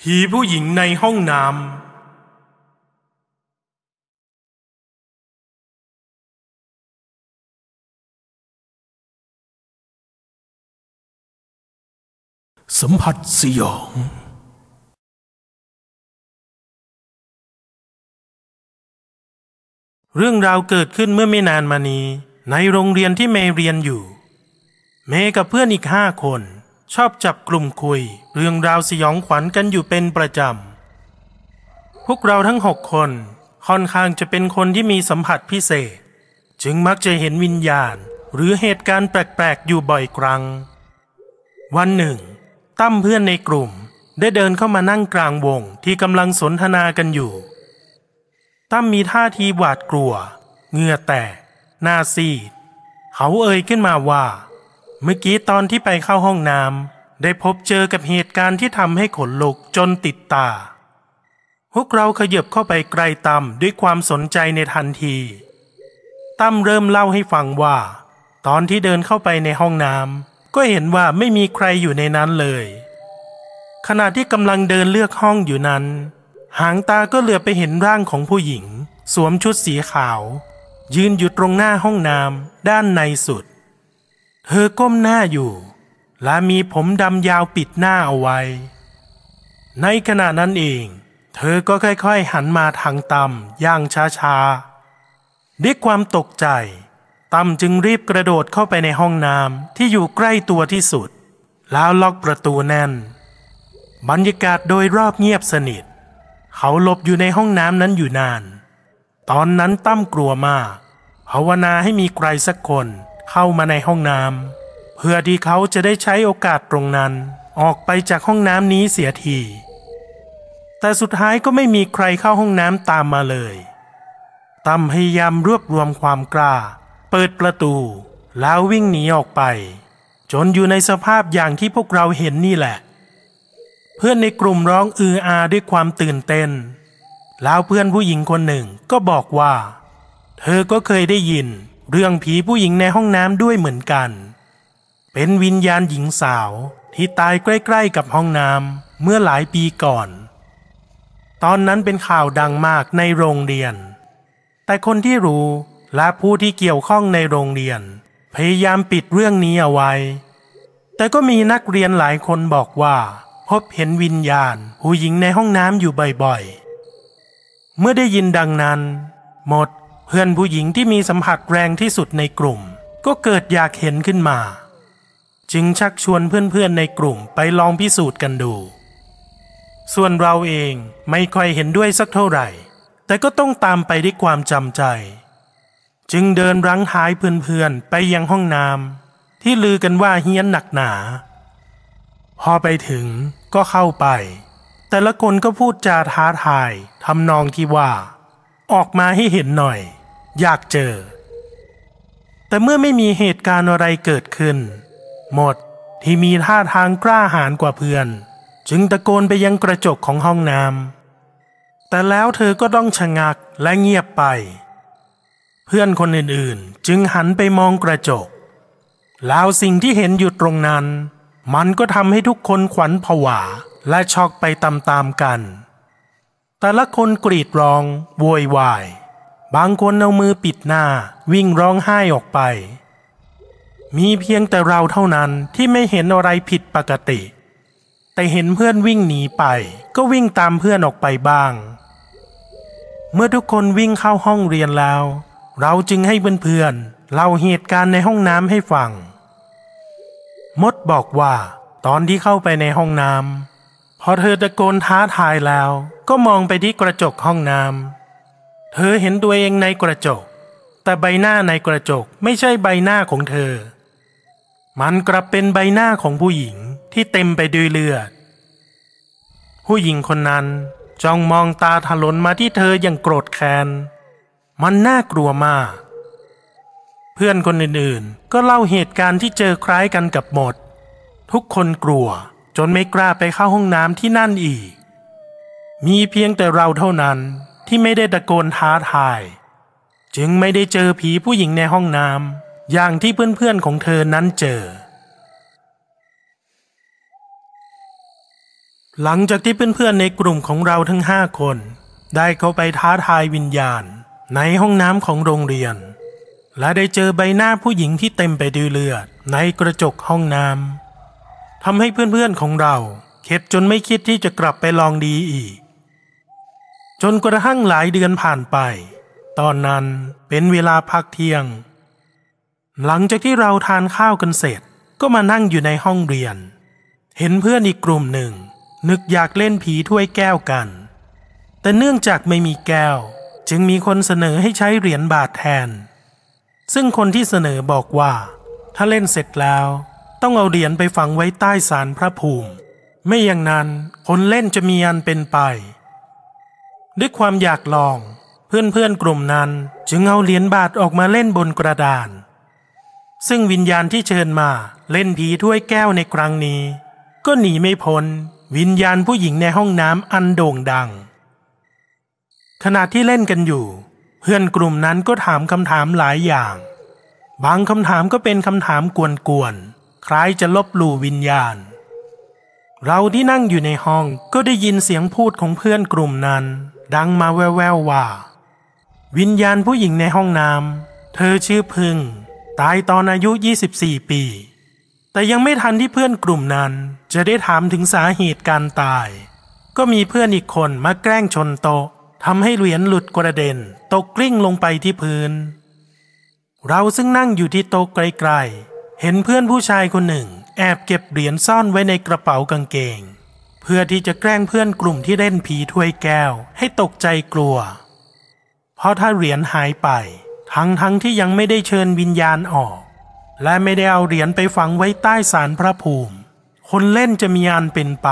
ผีผู้หญิงในห้องน้ำสัมผัสสยอง เรื่องราวเกิดขึ้นเมื่อไม่นานมานี้ ในโรงเรียนที่เมย์เรียนอยู่ เมย์กับเพื่อนอีกห้าคน ชอบจับกลุ่มคุย เรื่องราวสยองขวัญกันอยู่เป็นประจำ พวกเราทั้งหกคนค่อนข้างจะเป็นคนที่มีสัมผัสพิเศษ จึงมักจะเห็นวิญญาณ หรือเหตุการณ์แปลกๆอยู่บ่อยครั้ง วันหนึ่ง ตั้มเพื่อนในกลุ่มได้เดินเข้ามานั่งกลางวงที่กำลังสนทนากันอยู่ ตั้มมีท่าทีหวาดกลัวเหงื่อแตกหน้าซีด เขาเอ่ยขึ้นมาว่า เมื่อกี้ตอนที่ไปเข้าห้องน้ำได้พบเจอกับเหตุการณ์ที่ทำให้ขนลุกจนติดตา พวกเราขยับเข้าไปใกล้ตั้มด้วยความสนใจในทันทีตั้มเริ่มเล่าให้ฟังว่า ตอนที่เดินเข้าไปในห้องน้ำก็เห็นว่าไม่มีใครอยู่ในนั้นเลย ขณะที่กำลังเดินเลือกห้องอยู่นั้น หางตาก็เหลือไปเห็นร่างของผู้หญิง สวมชุดสีขาว ยืนอยู่ตรงหน้าห้องน้ำด้านในสุด เธอก้มหน้าอยู่ และมีผมดำยาวปิดหน้าเอาไว้ ในขณะนั้นเอง เธอก็ค่อยๆหันมาทางต่ำอย่างช้าๆด้วยความตกใจตั้มจึงรีบกระโดดเข้าไปในห้องน้ำที่อยู่ใกล้ตัวที่สุด แล้วล็อกประตูแน่น บรรยากาศโดยรอบเงียบสนิท เขาหลบอยู่ในห้องน้ำนั้นอยู่นาน ตอนนั้นตั้มกลัวมากภาวนาให้มีใครสักคน เข้ามาในห้องน้ำเพื่อที่เขาจะได้ใช้โอกาสตรงนั้น ออกไปจากห้องน้ำนี้เสียทีแต่สุดท้ายก็ไม่มีใครเข้าห้องน้ำตามมาเลยตั้มพยายามรวบรวมความกล้า เปิดประตู แล้ววิ่งหนีออกไป จนอยู่ในสภาพอย่างที่พวกเราเห็นนี่แหละ เพื่อนในกลุ่มร้องอืออาด้วยความตื่นเต้น แล้วเพื่อนผู้หญิงคนหนึ่งก็บอกว่า เธอก็เคยได้ยิน เรื่องผีผู้หญิงในห้องน้ำด้วยเหมือนกัน เป็นวิญญาณหญิงสาวที่ตายใกล้ๆกับห้องน้ำเมื่อหลายปีก่อน ตอนนั้นเป็นข่าวดังมากในโรงเรียน แต่คนที่รู้และผู้ที่เกี่ยวข้องในโรงเรียน พยายามปิดเรื่องนี้เอาไว้ แต่ก็มีนักเรียนหลายคนบอกว่า พบเห็นวิญญาณผู้หญิงในห้องน้ำอยู่บ่อยๆ เมื่อได้ยินดังนั้น หมด เพื่อนผู้หญิงที่มีสัมผัสแรงที่สุดในกลุ่ม ก็เกิดอยากเห็นขึ้นมา จึงชักชวนเพื่อนๆในกลุ่มไปลองพิสูจน์กันดู ส่วนเราเองไม่ค่อยเห็นด้วยสักเท่าไหร่ แต่ก็ต้องตามไปด้วยความจำใจ จึงเดินรั้งท้ายเพื่อนๆไปยังห้องน้ำที่ลือกันว่าเฮี้ยนหนักหนา พอไปถึงก็เข้าไป แต่ละคนก็พูดจาท้าทายทำนองที่ว่า ออกมาให้เห็นหน่อย อยากเจอ แต่เมื่อไม่มีเหตุการณ์อะไรเกิดขึ้น หมดที่มีท่าทางกล้าหาญกว่าเพื่อน จึงตะโกนไปยังกระจกของห้องน้ำแต่แล้วเธอก็ต้องชะงักและเงียบไป เพื่อนคนอื่นๆ จึงหันไปมองกระจก แล้วสิ่งที่เห็นอยู่ตรงนั้น มันก็ทำให้ทุกคนขวัญผวาและช็อกไปตามๆกัน แต่ละคนกรีดร้อง โวยวาย บางคนเอามือปิดหน้าวิ่งร้องไห้ออกไป มีเพียงแต่เราเท่านั้นที่ไม่เห็นอะไรผิดปกติ แต่เห็นเพื่อนวิ่งหนีไป ก็วิ่งตามเพื่อนออกไปบ้าง เมื่อทุกคนวิ่งเข้าห้องเรียนแล้ว เราจึงให้เพื่อนๆเล่าเหตุการณ์ในห้องน้ำให้ฟัง มดบอกว่า ตอนที่เข้าไปในห้องน้ำพอเธอตะโกนท้าทายแล้ว ก็มองไปที่กระจกห้องน้ำ เธอเห็นตัวเองในกระจก แต่ใบหน้าในกระจกไม่ใช่ใบหน้าของเธอ มันกลับเป็นใบหน้าของผู้หญิงที่เต็มไปด้วยเลือด ผู้หญิงคนนั้นจ้องมองตาถลนมาที่เธออย่างโกรธแค้น มันน่ากลัวมาก เพื่อนคนอื่นๆ ก็เล่าเหตุการณ์ที่เจอคล้ายกันกับหมด ทุกคนกลัวจนไม่กล้าไปเข้าห้องน้ำที่นั่นอีก มีเพียงแต่เราเท่านั้น ที่ไม่ได้ตะโกนท้าทาย จึงไม่ได้เจอผีผู้หญิงในห้องน้ำอย่างที่เพื่อนๆของเธอนั้นเจอ หลังจากที่เพื่อนๆในกลุ่มของเราทั้งห้าคน ได้เข้าไปท้าทายวิญญาณในห้องน้ำของโรงเรียน และได้เจอใบหน้าผู้หญิงที่เต็มไปด้วยเลือด ในกระจกห้องน้ำทำให้เพื่อนๆของเราเข็ดจนไม่คิดที่จะกลับไปลองดีอีก จนกระทั่งหลายเดือนผ่านไป ตอนนั้นเป็นเวลาพักเที่ยง หลังจากที่เราทานข้าวกันเสร็จก็มานั่งอยู่ในห้องเรียน เห็นเพื่อนอีกกลุ่มหนึ่ง นึกอยากเล่นผีถ้วยแก้วกัน แต่เนื่องจากไม่มีแก้ว จึงมีคนเสนอให้ใช้เหรียญบาทแทน ซึ่งคนที่เสนอบอกว่า ถ้าเล่นเสร็จแล้ว ต้องเอาเหรียญไปฝังไว้ใต้ศาลพระภูมิ ไม่อย่างนั้นคนเล่นจะมีอันเป็นไป ด้วยความอยากลอง เพื่อนๆกลุ่มนั้นจึงเอาเหรียญบาทออกมาเล่นบนกระดาน ซึ่งวิญญาณที่เชิญมาเล่นผีถ้วยแก้วในครั้งนี้ ก็หนีไม่พ้นวิญญาณผู้หญิงในห้องน้ำอันโด่งดัง ขณะที่เล่นกันอยู่ เพื่อนกลุ่มนั้นก็ถามคำถามหลายอย่าง บางคำถามก็เป็นคำถามกวนๆคล้ายจะลบหลู่วิญญาณ เราที่นั่งอยู่ในห้องก็ได้ยินเสียงพูดของเพื่อนกลุ่มนั้น ดังมาแววๆว่า วิญญาณผู้หญิงในห้องน้ำเธอชื่อพึ่งตายตอนอายุ 24 ปี แต่ยังไม่ทันที่เพื่อนกลุ่มนั้น จะได้ถามถึงสาเหตุการตาย ก็มีเพื่อนอีกคนมาแกล้งชนโต๊ะทำให้เหรียญหลุดกระเด็นตกกลิ้งลงไปที่พื้น เราซึ่งนั่งอยู่ที่โต๊ะไกลๆ เห็นเพื่อนผู้ชายคนหนึ่ง แอบเก็บเหรียญซ่อนไว้ในกระเป๋ากางเกง พื่อที่จะแกล้งเพื่อนกลุ่มที่เล่นผีถ้วยแก้ว ให้ตกใจกลัว เพราะถ้าเหรียญหายไป ทั้งทั้งที่ยังไม่ได้เชิญวิญญาณออก และไม่ได้เอาเหรียญไปฝังไว้ใต้ศาลพระภูมิ คนเล่นจะมีอันเป็นไป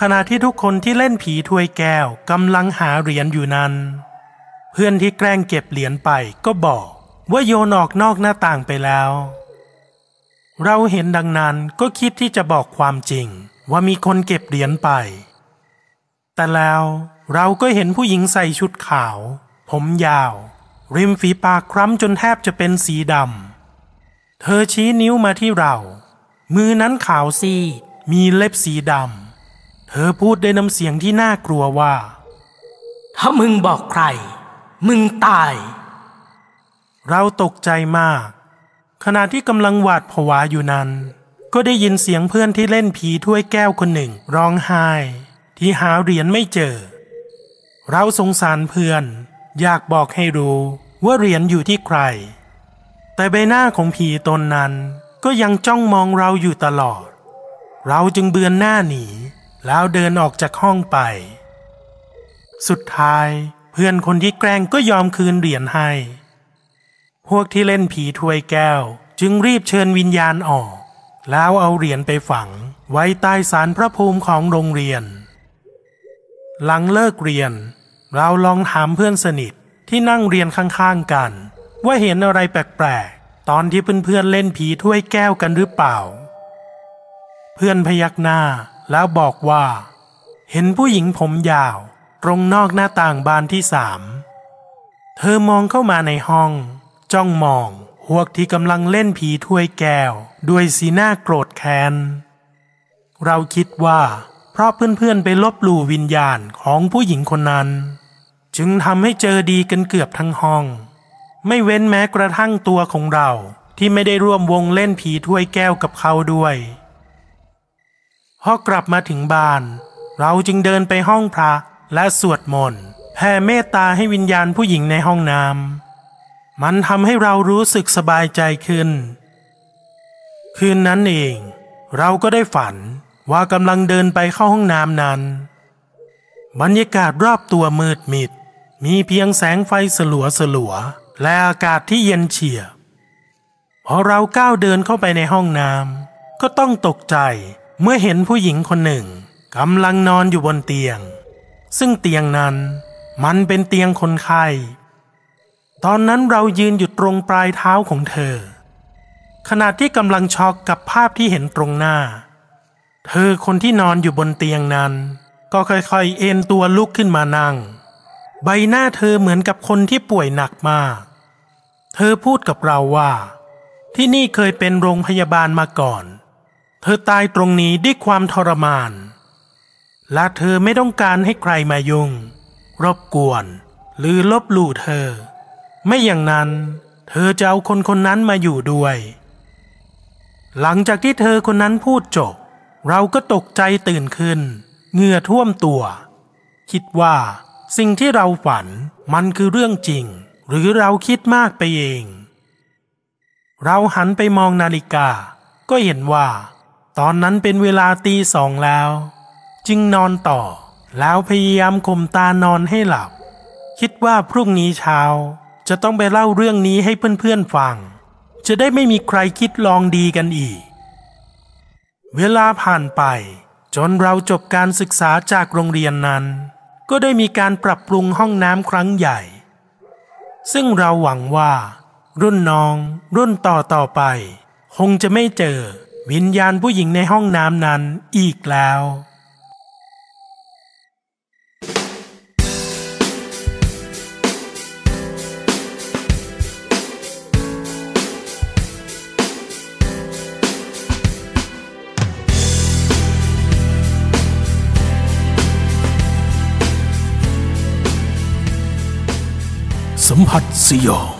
ขณะที่ทุกคนที่เล่นผีถ้วยแก้วกำลังหาเหรียญอยู่นั้น เพื่อนที่แกล้งเก็บเหรียญไปก็บอกว่าโยนออกนอกหน้าต่างไปแล้ว เราเห็นดังนั้นก็คิดที่จะบอกความจริง ว่ามีคนเก็บเหรียญไป แต่แล้วเราก็เห็นผู้หญิงใส่ชุดขาว ผมยาว ริมฝีปากคล้ำจนแทบจะเป็นสีดำ เธอชี้นิ้วมาที่เรา มือนั้นขาวซีดมีเล็บสีดำ เธอพูดด้วยน้ำเสียงที่น่ากลัวว่า ถ้ามึงบอกใคร มึงตาย เราตกใจมาก ขณะที่กำลังหวาดผวาอยู่นั้น ก็ได้ยินเสียงเพื่อนที่เล่นผีถ้วยแก้วคนหนึ่ง ร้องไห้ ที่หาเหรียญไม่เจอ เราสงสารเพื่อน อยากบอกให้รู้ว่าเหรียญอยู่ที่ใคร แต่ใบหน้าของผีตนนั้นก็ยังจ้องมองเราอยู่ตลอด เราจึงเบือนหน้าหนี แล้วเดินออกจากห้องไป สุดท้ายเพื่อนคนที่แกล้งก็ยอมคืนเหรียญให้ พวกที่เล่นผีถ้วยแก้ว จึงรีบเชิญวิญญาณออก แล้วเอาเหรียญไปฝังไว้ใต้ศาลพระภูมิของโรงเรียน หลังเลิกเรียน เราลองถามเพื่อนสนิทที่นั่งเรียนข้างๆกัน ว่าเห็นอะไรแปลกๆ ตอนที่เพื่อนๆเล่นผีถ้วยแก้วกันหรือเปล่า เพื่อนพยักหน้าแล้วบอกว่า เห็นผู้หญิงผมยาว ตรงนอกหน้าต่างบานที่สาม เธอมองเข้ามาในห้อง จ้องมอง พวกที่กำลังเล่นผีถ้วยแก้ว ด้วยสีหน้าโกรธแค้น เราคิดว่า เพราะเพื่อนๆไปลบหลู่วิญญาณของผู้หญิงคนนั้น จึงทำให้เจอดีกันเกือบทั้งห้อง ไม่เว้นแม้กระทั่งตัวของเราที่ไม่ได้ร่วมวงเล่นผีถ้วยแก้วกับเขาด้วยพอกลับมาถึงบ้าน เราจึงเดินไปห้องพระและสวดมนต์แผ่เมตตาให้วิญญาณผู้หญิงในห้องน้ำ มันทำให้เรารู้สึกสบายใจขึ้น คืนนั้นเอง เราก็ได้ฝันว่ากำลังเดินไปเข้าห้องน้ำนั้น บรรยากาศรอบตัวมืดมิด มีเพียงแสงไฟสลัวสลัวและอากาศที่เย็นเฉียบพอเราก้าวเดินเข้าไปในห้องน้ำก็ต้องตกใจเมื่อเห็นผู้หญิงคนหนึ่งกำลังนอนอยู่บนเตียง ซึ่งเตียงนั้นมันเป็นเตียงคนไข้ ตอนนั้นเรายืนอยู่ตรงปลายเท้าของเธอ ขณะที่กำลังช็อกกับภาพที่เห็นตรงหน้า เธอคนที่นอนอยู่บนเตียงนั้น ก็ค่อยๆ เอนตัวลุกขึ้นมานั่ง ใบหน้าเธอเหมือนกับคนที่ป่วยหนักมาก เธอพูดกับเราว่า ที่นี่เคยเป็นโรงพยาบาลมาก่อนเเธอตายตรงนี้ด้วยความทรมาน และเธอไม่ต้องการให้ใครมายุ่ง รบกวน หรือลบหลู่เธอ ไม่อย่างนั้น เธอจะเอาคนคนนั้นมาอยู่ด้วย หลังจากที่เธอคนนั้นพูดจบ เราก็ตกใจตื่นขึ้น เหงื่อท่วมตัว คิดว่า สิ่งที่เราฝันมันคือเรื่องจริง หรือเราคิดมากไปเอง เราหันไปมองนาฬิกา ก็เห็นว่า ตอนนั้นเป็นเวลาตีสองแล้ว จึงนอนต่อแล้วพยายามข่มตานอนให้หลับ คิดว่าพรุ่งนี้เช้า จะต้องไปเล่าเรื่องนี้ให้เพื่อนๆฟัง จะได้ไม่มีใครคิดลองดีกันอีก เวลาผ่านไป จนเราจบการศึกษาจากโรงเรียนนั้น ก็ได้มีการปรับปรุงห้องน้ำครั้งใหญ่ ซึ่งเราหวังว่า รุ่นน้อง รุ่นต่อต่อไป คงจะไม่เจอวิญญาณผู้หญิงในห้องน้ำนั้นอีกแล้ว สัมผัสสยอง